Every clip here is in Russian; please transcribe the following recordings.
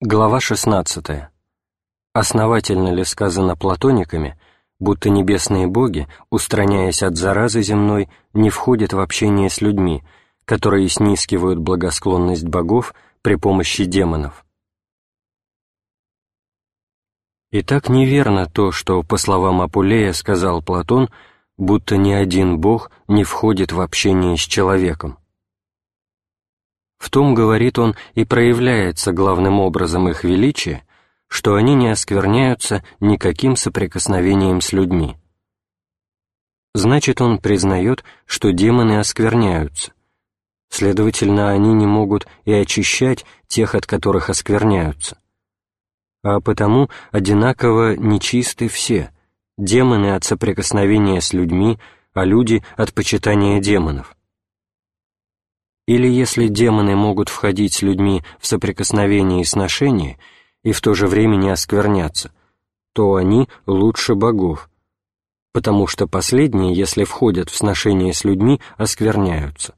Глава 16. Основательно ли сказано платониками, будто небесные боги, устраняясь от заразы земной, не входят в общение с людьми, которые снискивают благосклонность богов при помощи демонов? И так неверно то, что, по словам Апулея, сказал Платон, будто ни один бог не входит в общение с человеком. В том, говорит он, и проявляется главным образом их величие, что они не оскверняются никаким соприкосновением с людьми. Значит, он признает, что демоны оскверняются. Следовательно, они не могут и очищать тех, от которых оскверняются. А потому одинаково нечисты все, демоны от соприкосновения с людьми, а люди от почитания демонов. Или если демоны могут входить с людьми в соприкосновение и сношение и в то же время не оскверняться, то они лучше богов, потому что последние, если входят в сношение с людьми, оскверняются.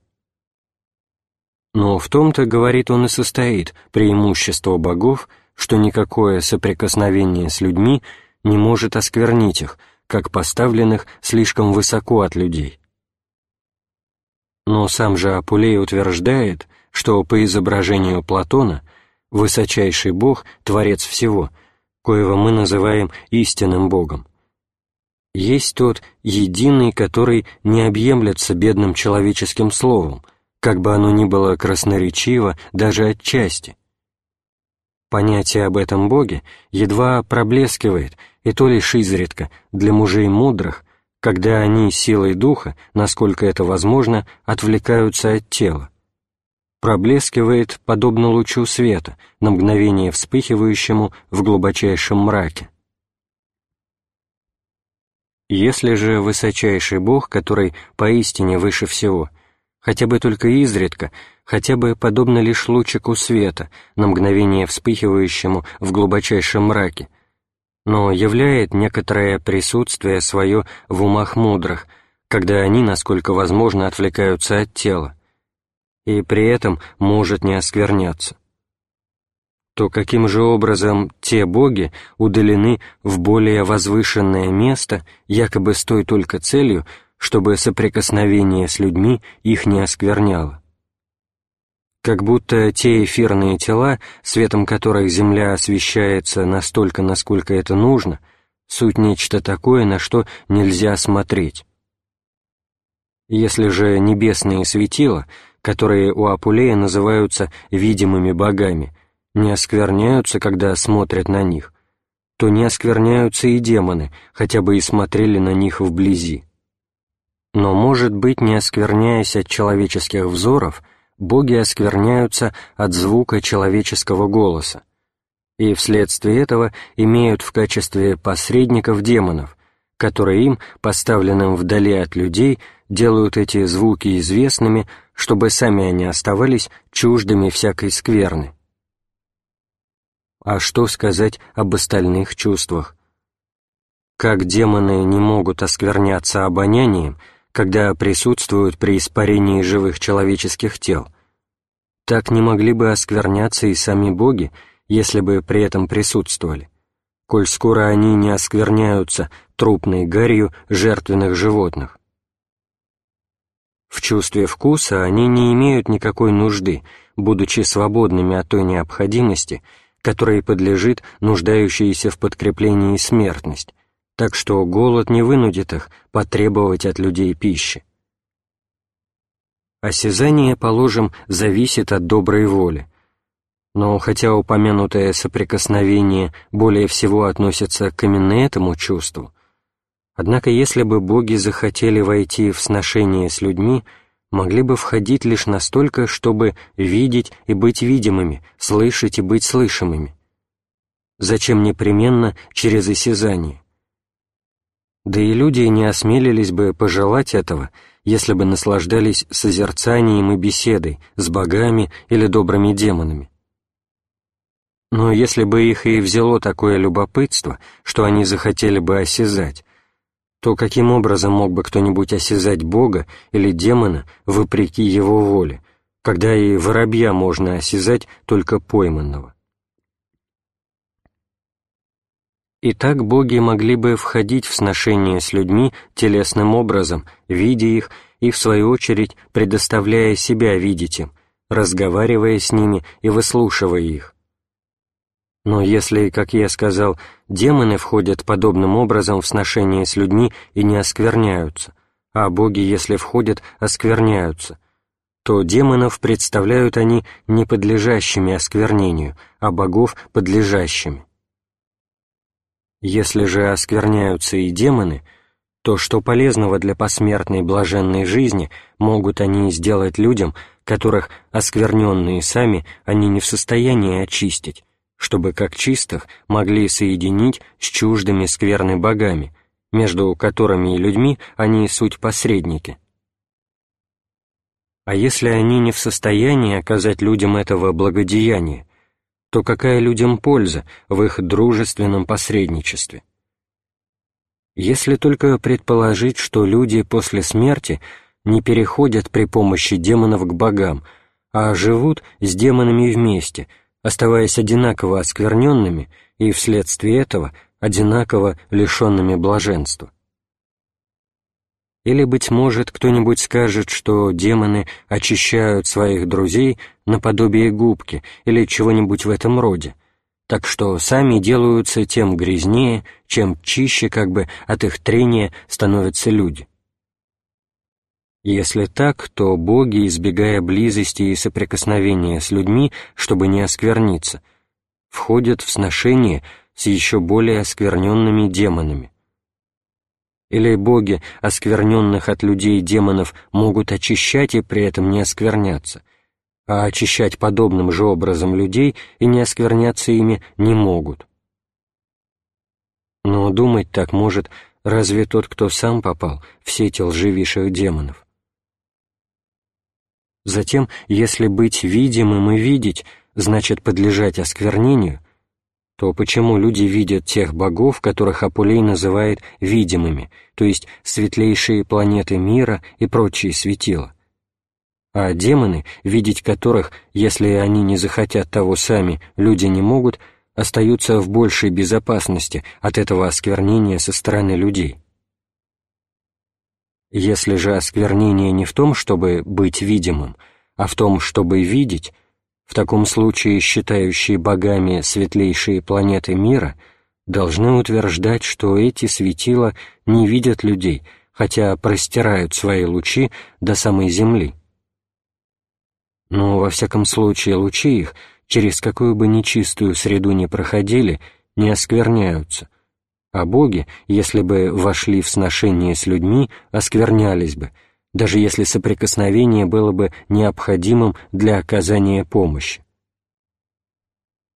Но в том-то, говорит он, и состоит преимущество богов, что никакое соприкосновение с людьми не может осквернить их, как поставленных слишком высоко от людей. Но сам же Апулей утверждает, что по изображению Платона высочайший Бог — Творец всего, коего мы называем истинным Богом. Есть тот единый, который не объемлется бедным человеческим словом, как бы оно ни было красноречиво даже отчасти. Понятие об этом Боге едва проблескивает, и то лишь изредка, для мужей мудрых, когда они силой духа, насколько это возможно, отвлекаются от тела. Проблескивает, подобно лучу света, на мгновение вспыхивающему в глубочайшем мраке. Если же высочайший Бог, который поистине выше всего, хотя бы только изредка, хотя бы подобно лишь лучику света, на мгновение вспыхивающему в глубочайшем мраке, но являет некоторое присутствие свое в умах мудрых, когда они, насколько возможно, отвлекаются от тела, и при этом может не оскверняться. То каким же образом те боги удалены в более возвышенное место, якобы с той только целью, чтобы соприкосновение с людьми их не оскверняло? Как будто те эфирные тела, светом которых Земля освещается настолько, насколько это нужно, суть нечто такое, на что нельзя смотреть. Если же небесные светила, которые у Апулея называются видимыми богами, не оскверняются, когда смотрят на них, то не оскверняются и демоны, хотя бы и смотрели на них вблизи. Но, может быть, не оскверняясь от человеческих взоров, боги оскверняются от звука человеческого голоса, и вследствие этого имеют в качестве посредников демонов, которые им, поставленным вдали от людей, делают эти звуки известными, чтобы сами они оставались чуждыми всякой скверны. А что сказать об остальных чувствах? Как демоны не могут оскверняться обонянием, когда присутствуют при испарении живых человеческих тел, так не могли бы оскверняться и сами боги, если бы при этом присутствовали, коль скоро они не оскверняются трупной гарью жертвенных животных. В чувстве вкуса они не имеют никакой нужды, будучи свободными от той необходимости, которой подлежит нуждающаяся в подкреплении смертность, так что голод не вынудит их потребовать от людей пищи. Осязание, положим, зависит от доброй воли. Но хотя упомянутое соприкосновение более всего относится к именно этому чувству, однако если бы боги захотели войти в сношение с людьми, могли бы входить лишь настолько, чтобы видеть и быть видимыми, слышать и быть слышимыми. Зачем непременно через осязание? Да и люди не осмелились бы пожелать этого, если бы наслаждались созерцанием и беседой с богами или добрыми демонами. Но если бы их и взяло такое любопытство, что они захотели бы осязать, то каким образом мог бы кто-нибудь осязать Бога или демона вопреки его воле, когда и воробья можно осязать только пойманного? И так боги могли бы входить в сношение с людьми телесным образом, видя их и, в свою очередь, предоставляя себя видеть им, разговаривая с ними и выслушивая их. Но если, как я сказал, демоны входят подобным образом в сношение с людьми и не оскверняются, а боги, если входят, оскверняются, то демонов представляют они не подлежащими осквернению, а богов подлежащими. Если же оскверняются и демоны, то что полезного для посмертной блаженной жизни могут они сделать людям, которых оскверненные сами они не в состоянии очистить, чтобы как чистых могли соединить с чуждыми скверны богами, между которыми и людьми они суть посредники. А если они не в состоянии оказать людям этого благодеяния, то какая людям польза в их дружественном посредничестве? Если только предположить, что люди после смерти не переходят при помощи демонов к богам, а живут с демонами вместе, оставаясь одинаково оскверненными и вследствие этого одинаково лишенными блаженства. Или, быть может, кто-нибудь скажет, что демоны очищают своих друзей наподобие губки или чего-нибудь в этом роде, так что сами делаются тем грязнее, чем чище как бы от их трения становятся люди. Если так, то боги, избегая близости и соприкосновения с людьми, чтобы не оскверниться, входят в сношение с еще более оскверненными демонами. Или боги, оскверненных от людей демонов, могут очищать и при этом не оскверняться, а очищать подобным же образом людей и не оскверняться ими не могут. Но думать так может разве тот, кто сам попал в сети лживейших демонов. Затем, если быть видимым и видеть, значит подлежать осквернению, то почему люди видят тех богов, которых Апулей называет видимыми, то есть светлейшие планеты мира и прочие светила? А демоны, видеть которых, если они не захотят того сами, люди не могут, остаются в большей безопасности от этого осквернения со стороны людей. Если же осквернение не в том, чтобы быть видимым, а в том, чтобы видеть, в таком случае считающие богами светлейшие планеты мира должны утверждать, что эти светила не видят людей, хотя простирают свои лучи до самой Земли. Но, во всяком случае, лучи их, через какую бы нечистую среду ни проходили, не оскверняются, а боги, если бы вошли в сношение с людьми, осквернялись бы — даже если соприкосновение было бы необходимым для оказания помощи.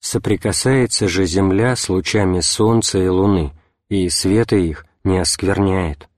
Соприкасается же Земля с лучами Солнца и Луны, и света их не оскверняет.